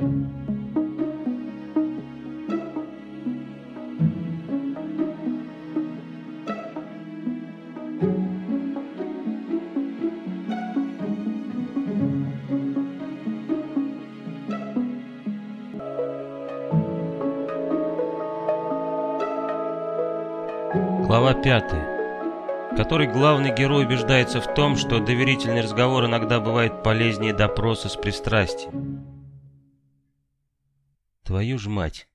Глава 5, в которой главный герой убеждается в том, что доверительный разговор иногда бывает полезнее допроса с пристрастием. Твою ж мать!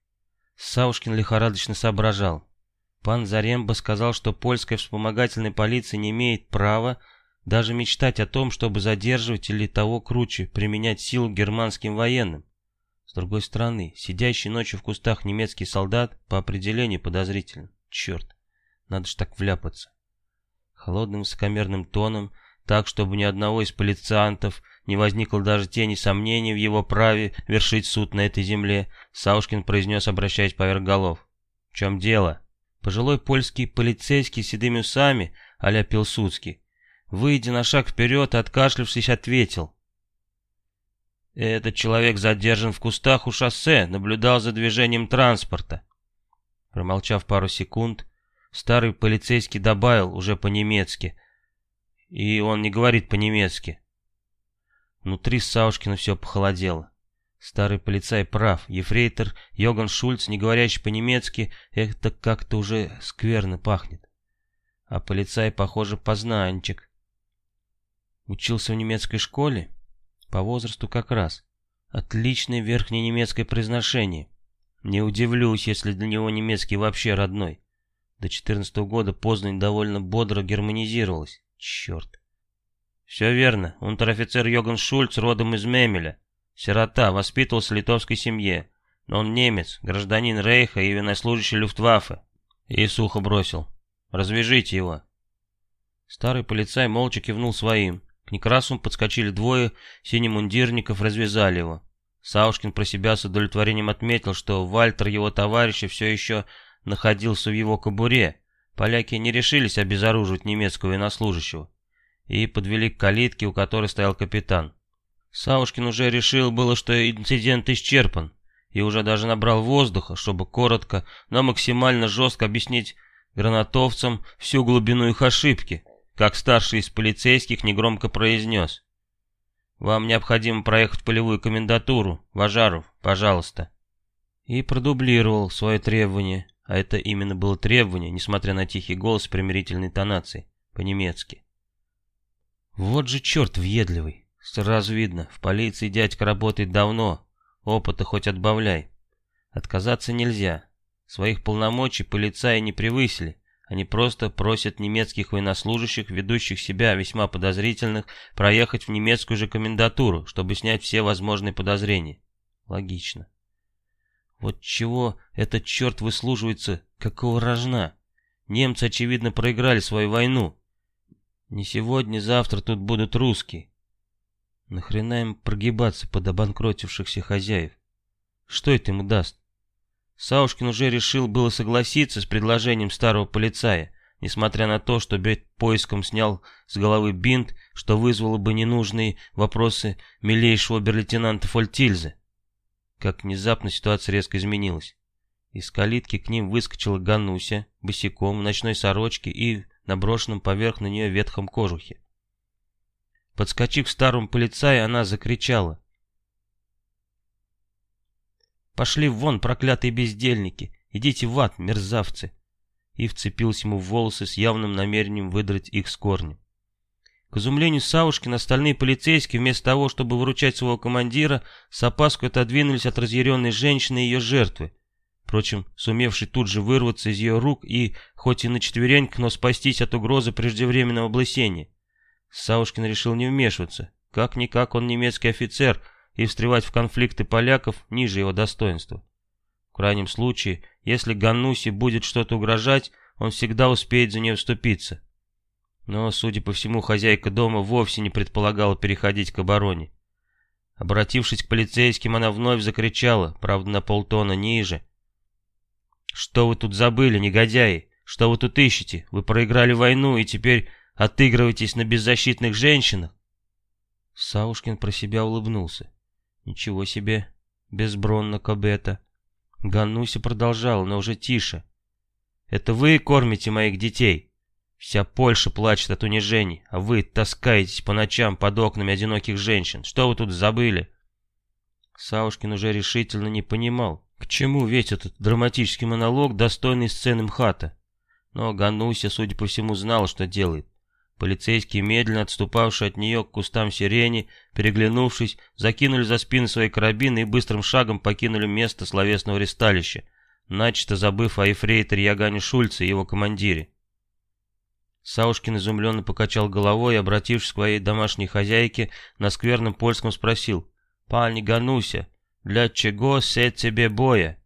Саушкин лихорадочно соображал. Пан Заремба сказал, что польская вспомогательная полиция не имеет права даже мечтать о том, чтобы задерживать или того круче, применять силу германским военным. С другой стороны, сидящий ночью в кустах немецкий солдат по определению подозрителен. Черт! Надо ж так вляпаться. Холодным высокомерным тоном, так, чтобы ни одного из полициантов не возникло даже тени сомнений в его праве вершить суд на этой земле, Саушкин произнес, обращаясь поверх голов. «В чем дело?» Пожилой польский полицейский с седыми усами, а-ля Пилсудский, выйдя на шаг вперед, откашлившись, ответил. «Этот человек задержан в кустах у шоссе, наблюдал за движением транспорта». Промолчав пару секунд, Старый полицейский добавил уже по-немецки. И он не говорит по-немецки. Внутри Саушкина все похолодело. Старый полицай прав. Ефрейтор Йоган Шульц, не говорящий по-немецки, это как-то уже скверно пахнет. А полицай, похоже, познанчик. Учился в немецкой школе? По возрасту как раз. Отличное верхнее немецкое произношение. Не удивлюсь, если для него немецкий вообще родной. До 14 -го года Познань довольно бодро германизировалась. Черт. Все верно. Унтер-офицер Йоган Шульц родом из Мемеля. Сирота, воспитывался в литовской семье. Но он немец, гражданин Рейха и военнослужащий Люфтваффе. И сухо бросил. Развяжите его. Старый полицай молча кивнул своим. К Некрасову подскочили двое синемундирников, развязали его. Саушкин про себя с удовлетворением отметил, что Вальтер, его товарища, все еще находился в его кобуре, поляки не решились обезоруживать немецкого военнослужащего и подвели к калитке, у которой стоял капитан. Саушкин уже решил было, что инцидент исчерпан, и уже даже набрал воздуха, чтобы коротко, но максимально жестко объяснить гранатовцам всю глубину их ошибки, как старший из полицейских негромко произнес. «Вам необходимо проехать полевую комендатуру, Важаров, пожалуйста». И продублировал свое требование, а это именно было требование, несмотря на тихий голос примирительной тонации, по-немецки. Вот же черт въедливый. Сразу видно, в полиции дядька работает давно, опыта хоть отбавляй. Отказаться нельзя. Своих полномочий полицаи не превысили. Они просто просят немецких военнослужащих, ведущих себя весьма подозрительных, проехать в немецкую же комендатуру, чтобы снять все возможные подозрения. Логично. Вот чего этот черт выслуживается, какого рожна? Немцы, очевидно, проиграли свою войну. Не сегодня, завтра тут будут русские. Нахрена им прогибаться под обанкротившихся хозяев? Что это ему даст? Саушкин уже решил было согласиться с предложением старого полицая, несмотря на то, что перед поиском снял с головы бинт, что вызвало бы ненужные вопросы милейшего обер-лейтенанта Фольтильзе как внезапно ситуация резко изменилась. Из калитки к ним выскочила Гануся, босиком, в ночной сорочке и наброшенном поверх на нее ветхом кожухе. Подскочив к старому полицаю, она закричала. «Пошли вон, проклятые бездельники! Идите в ад, мерзавцы!» И вцепился ему в волосы с явным намерением выдрать их с корнем. К изумлению Саушкина, остальные полицейские, вместо того, чтобы выручать своего командира, с опаской отодвинулись от разъяренной женщины и ее жертвы. Впрочем, сумевший тут же вырваться из ее рук и, хоть и на четвереньках, но спастись от угрозы преждевременного облысения. Саушкин решил не вмешиваться. Как-никак он немецкий офицер, и встревать в конфликты поляков ниже его достоинства. В крайнем случае, если Ганнуси будет что-то угрожать, он всегда успеет за нее вступиться. Но, судя по всему, хозяйка дома вовсе не предполагала переходить к обороне. Обратившись к полицейским, она вновь закричала, правда, на полтона ниже. «Что вы тут забыли, негодяи? Что вы тут ищете? Вы проиграли войну и теперь отыгрываетесь на беззащитных женщинах?» Саушкин про себя улыбнулся. «Ничего себе. безбронно Кобета. Гануся продолжал, но уже тише. «Это вы кормите моих детей? Вся Польша плачет от унижений, а вы таскаетесь по ночам под окнами одиноких женщин. Что вы тут забыли?» Саушкин уже решительно не понимал, к чему весь этот драматический монолог, достойный сцены МХАТа. Но Гануся, судя по всему, знал, что делает. Полицейские, медленно отступавшие от нее к кустам сирени, переглянувшись, закинули за спины свои карабины и быстрым шагом покинули место словесного ресталища, начисто забыв о ефрейторе Ягане Шульце и его командире. Саушкин изумленно покачал головой и, обратившись к своей домашней хозяйке, на скверном польском спросил, «Пани Гануся, для чего се тебе боя?»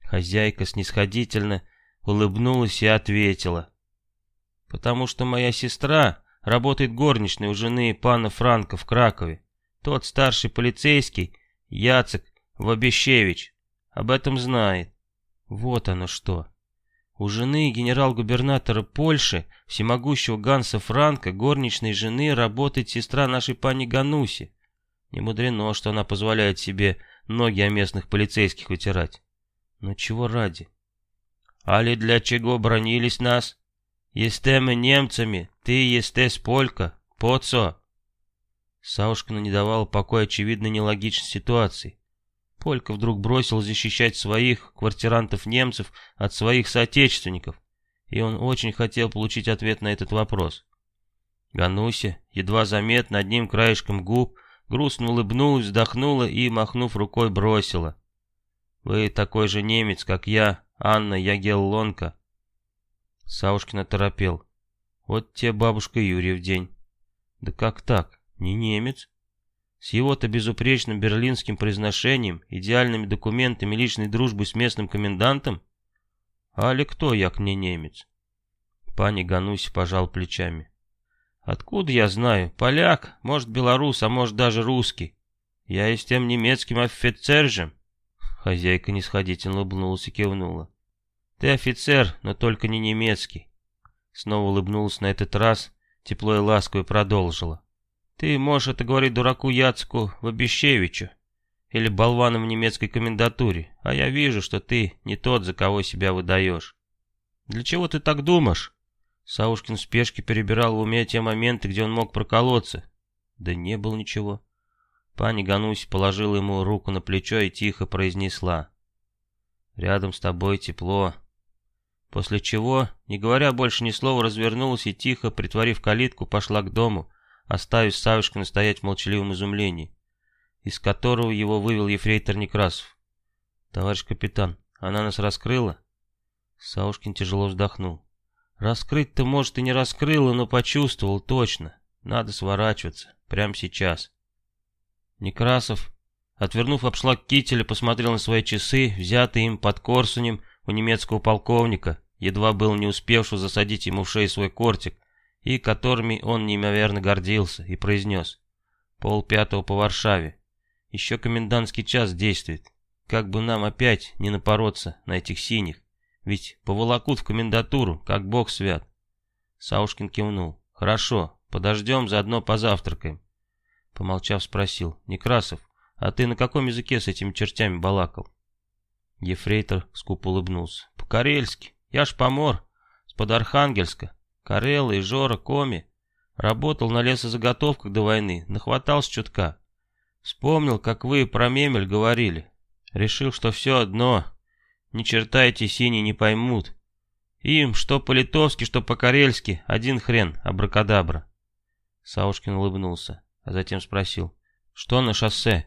Хозяйка снисходительно улыбнулась и ответила, потому что моя сестра работает горничной у жены пана Франка в Кракове. Тот старший полицейский, Яцек Вабещевич, об этом знает. Вот оно что. У жены генерал-губернатора Польши, всемогущего Ганса Франка, горничной жены, работает сестра нашей пани Гануси. Не мудрено, что она позволяет себе ноги о местных полицейских вытирать. Но чего ради? Али для чего бронились нас? Естеме немцами, ты естес полька, поцо. Саушкину не давала покоя очевидной нелогичность ситуации. Полька вдруг бросил защищать своих квартирантов-немцев от своих соотечественников, и он очень хотел получить ответ на этот вопрос. Гануся, едва заметно одним краешком губ, грустно улыбнулась, вздохнула и, махнув рукой, бросила. «Вы такой же немец, как я, Анна Ягеллонка. Саушкин оторопел. Вот тебе бабушка Юрия в день. Да как так? Не немец? С его-то безупречным берлинским произношением, идеальными документами личной дружбы с местным комендантом? Али кто, як не немец? Пани Гануси пожал плечами. Откуда я знаю? Поляк, может белорус, а может даже русский. Я и с тем немецким офицержем. Хозяйка нисходительно улыбнулась и кивнула. Ты офицер, но только не немецкий. Снова улыбнулась на этот раз, тепло и ласково продолжила. Ты можешь это говорить дураку Яцку Вабищевичу или болваном в немецкой комендатуре, а я вижу, что ты не тот, за кого себя выдаешь. Для чего ты так думаешь? Саушкин в спешке перебирал в уме те моменты, где он мог проколоться. Да не было ничего. Пани Ганусь положила ему руку на плечо и тихо произнесла. «Рядом с тобой тепло, После чего, не говоря больше ни слова, развернулась и тихо, притворив калитку, пошла к дому, оставив Савушкина стоять в молчаливом изумлении, из которого его вывел ефрейтор Некрасов. «Товарищ капитан, она нас раскрыла?» Саушкин тяжело вздохнул. «Раскрыть-то, может, и не раскрыла, но почувствовал точно. Надо сворачиваться. Прямо сейчас». Некрасов, отвернув обшлаг кителя, посмотрел на свои часы, взятые им под Корсунем, у немецкого полковника, едва был не успевшего засадить ему в шею свой кортик, и которыми он неимоверно гордился, и произнес «Пол пятого по Варшаве. Еще комендантский час действует. Как бы нам опять не напороться на этих синих, ведь поволокут в комендатуру, как бог свят». Саушкин кивнул. «Хорошо, подождем, заодно позавтракаем». Помолчав, спросил. «Некрасов, а ты на каком языке с этими чертями балакал?» Ефрейтор скупо улыбнулся. «По-карельски. Я ж помор. С-под Архангельска. Карелла и Жора, Коми. Работал на лесозаготовках до войны. Нахватался чутка. Вспомнил, как вы про мемель говорили. Решил, что все одно. Ни черта эти синие не поймут. Им, что по-литовски, что по-карельски, один хрен, абракадабра». Саушкин улыбнулся, а затем спросил. «Что на шоссе?»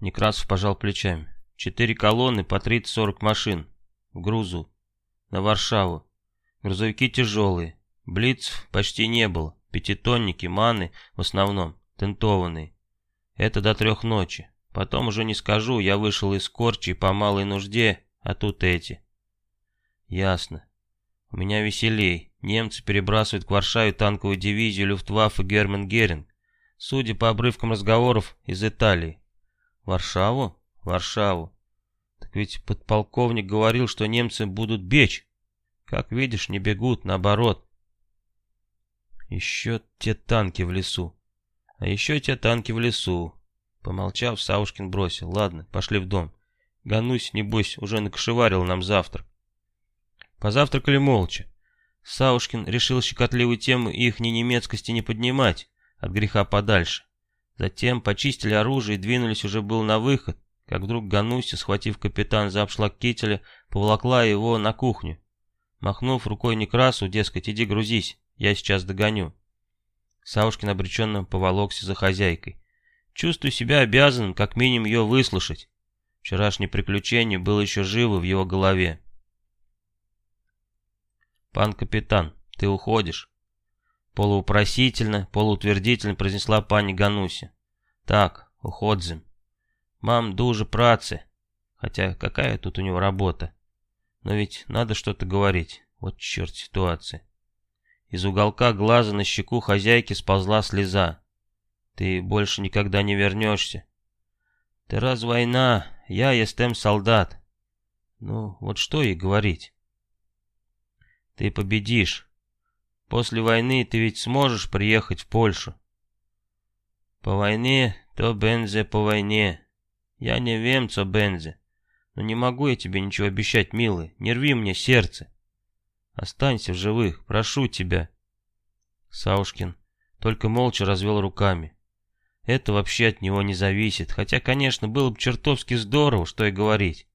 Некрасов пожал плечами. Четыре колонны по 30-40 машин. В грузу. На Варшаву. Грузовики тяжелые. Блиц почти не было. Пятитонники, маны в основном. Тентованные. Это до трех ночи. Потом уже не скажу, я вышел из Корчи по малой нужде, а тут эти. Ясно. У меня веселей. Немцы перебрасывают к Варшаве танковую дивизию Люфтваффе Герман Геринг. Судя по обрывкам разговоров, из Италии. Варшаву? Варшаву. Так ведь подполковник говорил, что немцы будут бечь. Как видишь, не бегут, наоборот. Еще те танки в лесу. А еще те танки в лесу. Помолчав, Саушкин бросил. Ладно, пошли в дом. Ганусь, небось, уже накошеварил нам завтрак. Позавтракали молча. Саушкин решил щекотливую тему их ни немецкости не поднимать, от греха подальше. Затем почистили оружие и двинулись уже был на выход, как вдруг Гануся, схватив капитан за обшлаг кителя, поволокла его на кухню. Махнув рукой Некрасу, дескать, иди грузись, я сейчас догоню. Саушкин обреченно поволокся за хозяйкой. Чувствую себя обязанным, как минимум, ее выслушать. Вчерашнее приключение было еще живо в его голове. «Пан капитан, ты уходишь?» Полуупросительно, полуутвердительно произнесла пани Гануси. «Так, уходзим. Мам, дуже працы. Хотя какая тут у него работа? Но ведь надо что-то говорить. Вот черт ситуации». Из уголка глаза на щеку хозяйки сползла слеза. «Ты больше никогда не вернешься. Ты раз война, я естем солдат. Ну, вот что ей говорить? Ты победишь. После войны ты ведь сможешь приехать в Польшу. По войне, то бензе по войне. Я не вем, бензе. Но не могу я тебе ничего обещать, милый. Не рви мне сердце. Останься в живых, прошу тебя. Саушкин только молча развел руками. Это вообще от него не зависит, хотя, конечно, было бы чертовски здорово, что и говорить.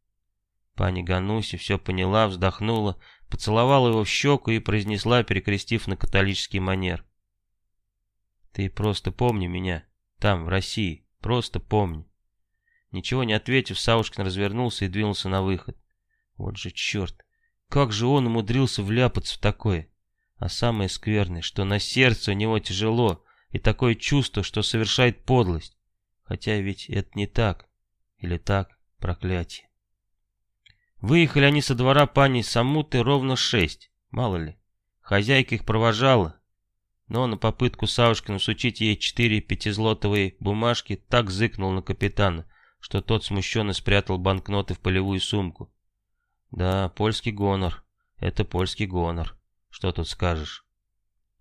Пани Гануси все поняла, вздохнула, поцеловала его в щеку и произнесла, перекрестив на католический манер. «Ты просто помни меня, там, в России, просто помни». Ничего не ответив, Саушкин развернулся и двинулся на выход. Вот же черт, как же он умудрился вляпаться в такое. А самое скверное, что на сердце у него тяжело, и такое чувство, что совершает подлость. Хотя ведь это не так. Или так, проклятие. Выехали они со двора пани Самуты ровно шесть, мало ли. Хозяйка их провожала, но на попытку Савушкину сучить ей четыре пятизлотовые бумажки так зыкнул на капитана, что тот смущенно спрятал банкноты в полевую сумку. Да, польский гонор. Это польский гонор. Что тут скажешь?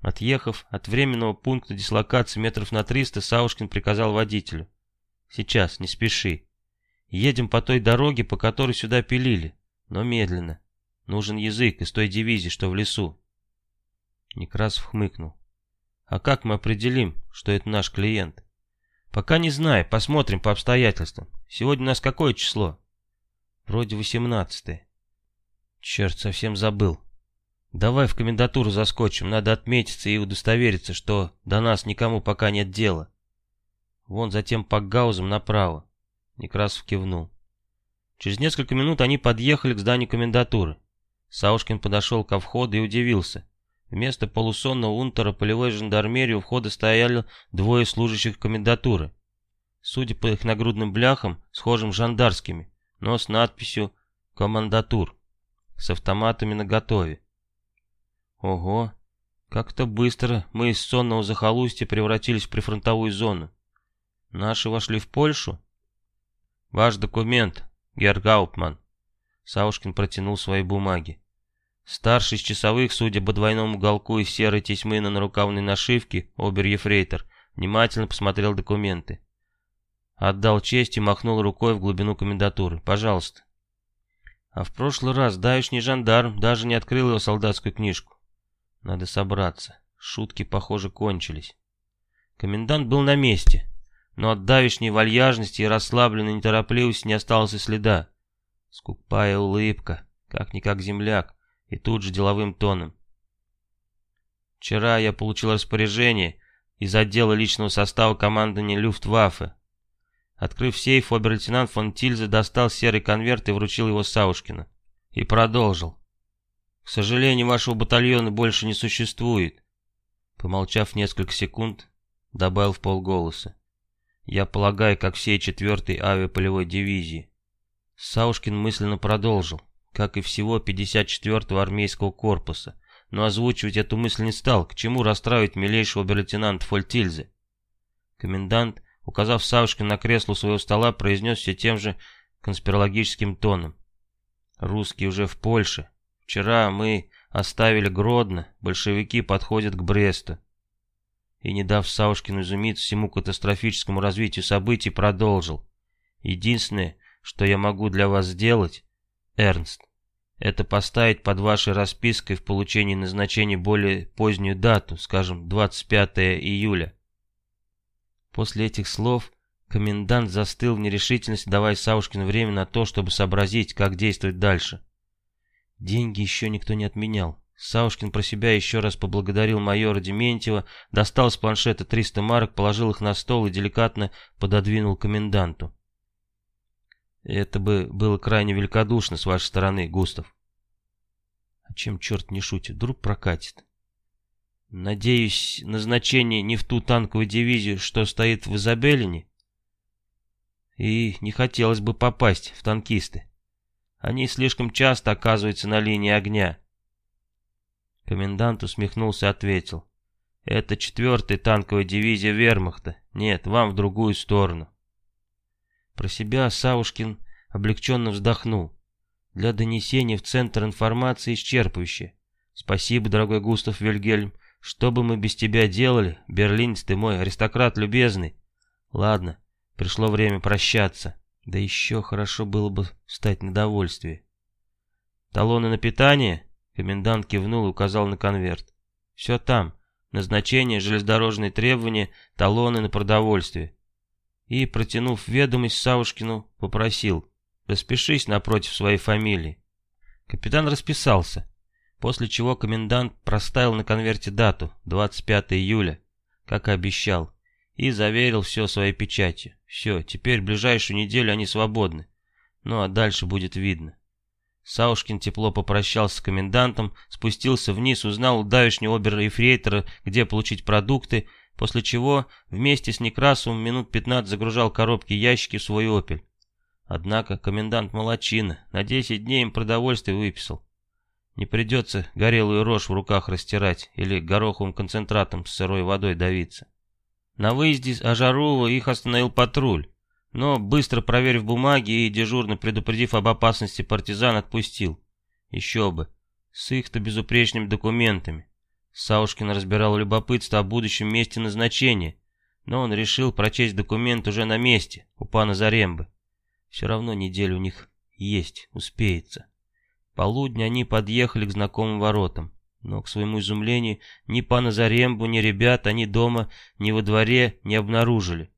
Отъехав от временного пункта дислокации метров на 300, Саушкин приказал водителю. «Сейчас, не спеши. Едем по той дороге, по которой сюда пилили, но медленно. Нужен язык из той дивизии, что в лесу». Некрасов хмыкнул. «А как мы определим, что это наш клиент?» «Пока не знаю, посмотрим по обстоятельствам. Сегодня у нас какое число?» «Вроде восемнадцатое». «Черт, совсем забыл». Давай в комендатуру заскочим, надо отметиться и удостовериться, что до нас никому пока нет дела. Вон затем по гаузам направо. Некрасов кивнул. Через несколько минут они подъехали к зданию комендатуры. Саушкин подошел ко входу и удивился. Вместо полусонного унтера полевой жандармерии у входа стояли двое служащих комендатуры. Судя по их нагрудным бляхам, схожим жандарскими, но с надписью «Командатур», с автоматами наготове. Ого, как-то быстро мы из сонного захолустья превратились в прифронтовую зону. Наши вошли в Польшу? Ваш документ, Герр Гауптман. Саушкин протянул свои бумаги. Старший из часовых, судя по двойному уголку из серой тесьмы на нарукавной нашивке, обер-ефрейтор, внимательно посмотрел документы. Отдал честь и махнул рукой в глубину комендатуры. «Пожалуйста». А в прошлый раз давишний жандарм даже не открыл его солдатскую книжку. Надо собраться. Шутки, похоже, кончились. Комендант был на месте, но от давешней вальяжности и расслабленной неторопливости не осталось и следа. Скупая улыбка, как-никак земляк, и тут же деловым тоном. Вчера я получил распоряжение из отдела личного состава командования Люфтваффе. Открыв сейф, обер-лейтенант фон Тильзе достал серый конверт и вручил его Саушкину. И продолжил. К сожалению, вашего батальона больше не существует. Помолчав несколько секунд, добавил в полголоса. Я полагаю, как всей четвертой авиаполевой дивизии. Саушкин мысленно продолжил, как и всего 54-го армейского корпуса, но озвучивать эту мысль не стал, к чему расстраивать милейшего обер-лейтенанта Фольтильзе. Комендант, указав Саушкин на кресло своего стола, произнес все тем же конспирологическим тоном. «Русские уже в Польше, Вчера мы оставили Гродно, большевики подходят к Бресту. и, не дав Саушкину изумиться всему катастрофическому развитию событий, продолжил. «Единственное, что я могу для вас сделать, Эрнст, это поставить под вашей распиской в получении назначения более позднюю дату, скажем, 25 июля». После этих слов комендант застыл в нерешительности, давая Саушкину время на то, чтобы сообразить, как действовать дальше. Деньги еще никто не отменял. Саушкин про себя еще раз поблагодарил майора Дементьева, достал из планшета 300 марок, положил их на стол и деликатно пододвинул коменданту. Это бы было крайне великодушно с вашей стороны, Густав. А чем черт не шутит, вдруг прокатит. Надеюсь, назначение не в ту танковую дивизию, что стоит в Изабелине? И не хотелось бы попасть в танкисты. Они слишком часто оказываются на линии огня. Комендант усмехнулся и ответил. Это четвертая танковая дивизия вермахта. Нет, вам в другую сторону. Про себя Саушкин облегченно вздохнул. Для донесения в Центр информации исчерпывающе. Спасибо, дорогой Густав Вильгельм. Что бы мы без тебя делали, берлинец ты мой, аристократ любезный. Ладно, пришло время прощаться. Да еще хорошо было бы встать на довольствие. Талоны на питание? Комендант кивнул и указал на конверт. «Все там. Назначение, железнодорожные требования, талоны на продовольствие». И, протянув ведомость Саушкину, попросил «Распишись напротив своей фамилии». Капитан расписался, после чего комендант проставил на конверте дату, 25 июля, как и обещал, и заверил все своей печатью. Все, теперь ближайшую неделю они свободны. Ну а дальше будет видно. Саушкин тепло попрощался с комендантом, спустился вниз, узнал у давешнего обер-ефрейтора, где получить продукты, после чего вместе с Некрасовым минут 15 загружал коробки и ящики в свой «Опель». Однако комендант молочина, на 10 дней им продовольствие выписал. Не придется горелую рожь в руках растирать или гороховым концентратом с сырой водой давиться. На выезде из Ажарова их остановил патруль. Но, быстро проверив бумаги и дежурно предупредив об опасности партизан, отпустил. Еще бы, с их-то безупречными документами. Саушкин разбирал любопытство о будущем месте назначения, но он решил прочесть документ уже на месте, у пана Зарембы. Все равно неделю у них есть, успеется. Полудня они подъехали к знакомым воротам, но, к своему изумлению, ни пана Зарембу, ни ребят они дома, ни во дворе не обнаружили.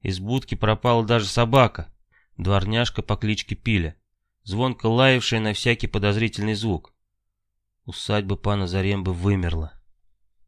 Из будки пропала даже собака, дворняжка по кличке Пиля, звонко лаявшая на всякий подозрительный звук. Усадьба пана Зарембы вымерла.